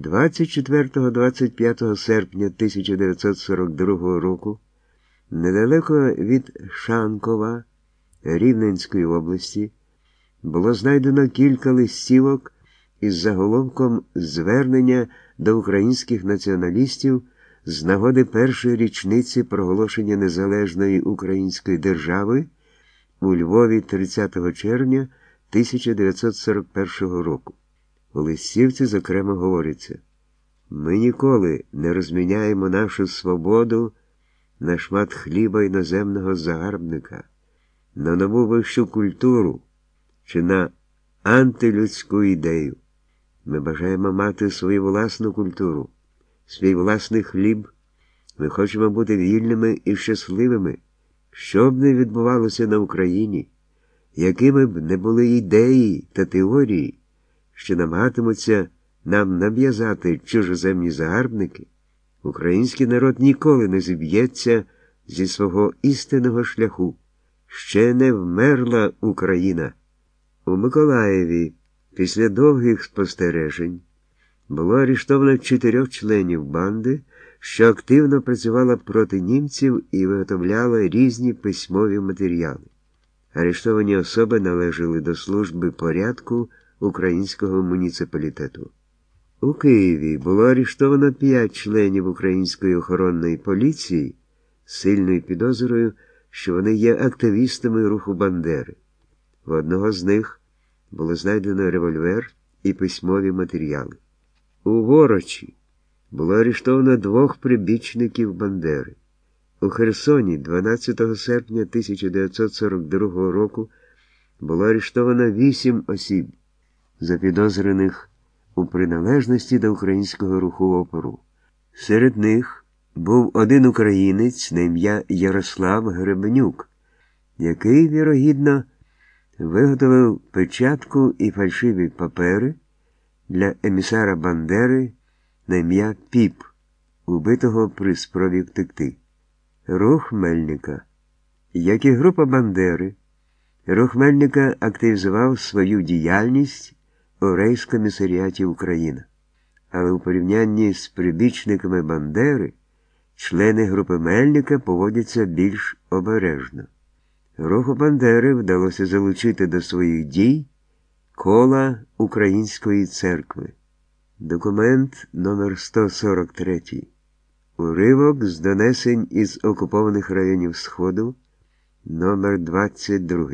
24-25 серпня 1942 року недалеко від Шанкова Рівненської області було знайдено кілька листівок із заголовком звернення до українських націоналістів з нагоди першої річниці проголошення Незалежної Української держави у Львові 30 червня 1941 року. У листівці, зокрема, говориться: ми ніколи не розміняємо нашу свободу на шмат хліба іноземного загарбника, на нову вищу культуру чи на антилюдську ідею. Ми бажаємо мати свою власну культуру, свій власний хліб. Ми хочемо бути вільними і щасливими, що б не відбувалося на Україні, якими б не були ідеї та теорії, що намагатимуться нам нав'язати чужоземні загарбники, український народ ніколи не зіб'ється зі свого істинного шляху. Ще не вмерла Україна. У Миколаєві після довгих спостережень було арештовано чотирьох членів банди, що активно працювала проти німців і виготовляла різні письмові матеріали. Арештовані особи належали до служби порядку українського муніципалітету. У Києві було арештовано п'ять членів української охоронної поліції сильною підозрою, що вони є активістами руху Бандери. В одного з них було знайдено револьвер і письмові матеріали. У Ворочі було арештовано двох прибічників Бандери. У Херсоні 12 серпня 1942 року було арештовано вісім осіб, запідозрених у приналежності до українського руху опору. Серед них був один українець на ім'я Ярослав Гребенюк, який, вірогідно, виготовив печатку і фальшиві папери для емісара Бандери на ім'я Піп, убитого при спробі втекти. Рух Мельника. Як і група Бандери, рух Мельника активізував свою діяльність у рейскомісаріаті Україна. Але у порівнянні з прибічниками Бандери члени групи Мельника поводяться більш обережно. Руху Бандери вдалося залучити до своїх дій кола Української церкви. Документ номер 143 Уривок з донесень із окупованих районів Сходу номер 22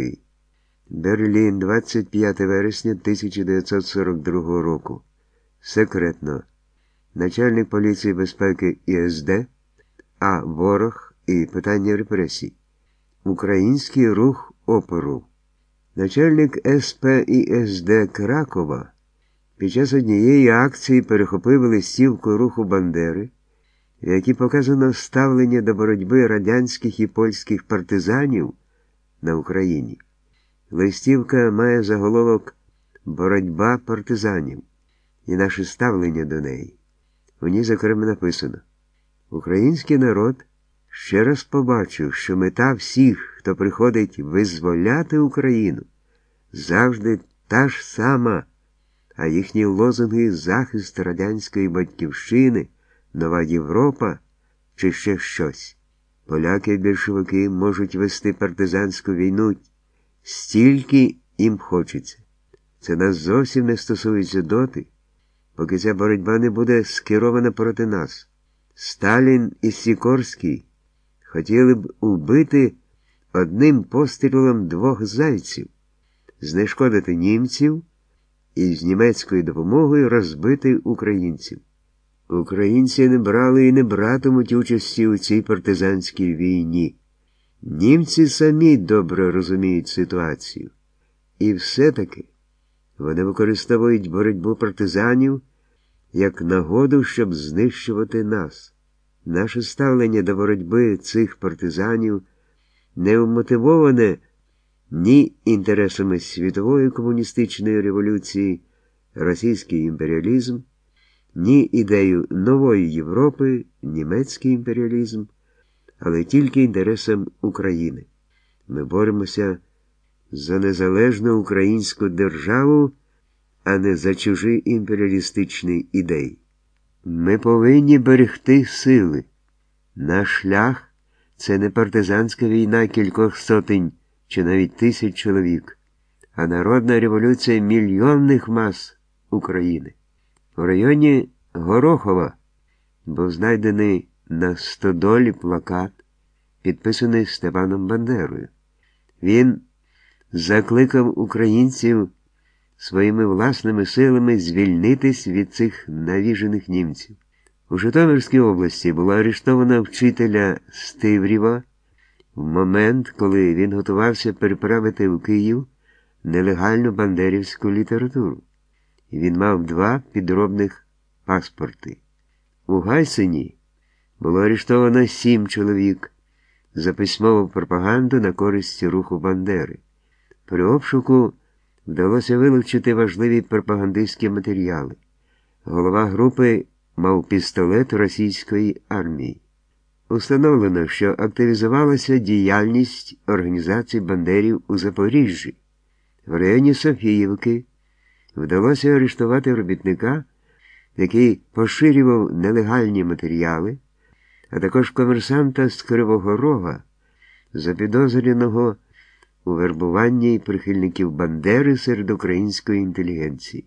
Берлін, 25 вересня 1942 року. Секретно. Начальник поліції безпеки ІСД, А. Ворог і питання репресій. Український рух опору. Начальник СП ІСД Кракова під час однієї акції перехопив листівку руху Бандери, в якій показано ставлення до боротьби радянських і польських партизанів на Україні. Листівка має заголовок Боротьба партизанів і наше ставлення до неї. У ній, зокрема, написано: Український народ ще раз побачив, що мета всіх, хто приходить визволяти Україну, завжди та ж сама, а їхні лозунги захист радянської батьківщини, Нова Європа чи ще щось. Поляки більшовики можуть вести партизанську війну стільки їм хочеться. Це нас зовсім не стосується доти, поки ця боротьба не буде скерована проти нас. Сталін і Сікорський хотіли б убити одним пострілом двох зайців, знешкодити німців і з німецькою допомогою розбити українців. Українці не брали і не братимуть участі у цій партизанській війні. Німці самі добре розуміють ситуацію. І все-таки вони використовують боротьбу партизанів як нагоду, щоб знищувати нас. Наше ставлення до боротьби цих партизанів не вмотивоване ні інтересами світової комуністичної революції, російський імперіалізм, ні ідею нової Європи, німецький імперіалізм, але тільки інтересам України. Ми боремося за незалежну українську державу, а не за чужі імперіалістичні ідеї. Ми повинні берегти сили. Наш шлях це не партизанська війна кількох сотень чи навіть тисяч чоловік, а народна революція мільйонних мас України. В районі Горохова був знайдений на стодолі плакат, підписаний Степаном Бандерою. Він закликав українців своїми власними силами звільнитись від цих навіжених німців. У Житомирській області було арештовано вчителя Стиврєва в момент, коли він готувався переправити в Київ нелегальну бандерівську літературу. Він мав два підробних паспорти. У Гайсині було арештовано сім чоловік за письмову пропаганду на користь руху Бандери. При обшуку вдалося вилучити важливі пропагандистські матеріали. Голова групи мав пістолет російської армії. Установлено, що активізувалася діяльність організації Бандерів у Запоріжжі. В районі Софіївки вдалося арештувати робітника, який поширював нелегальні матеріали, а також комерсанта з Кривого Рога, запідозрюваного у вербуванні прихильників Бандери серед української інтелігенції.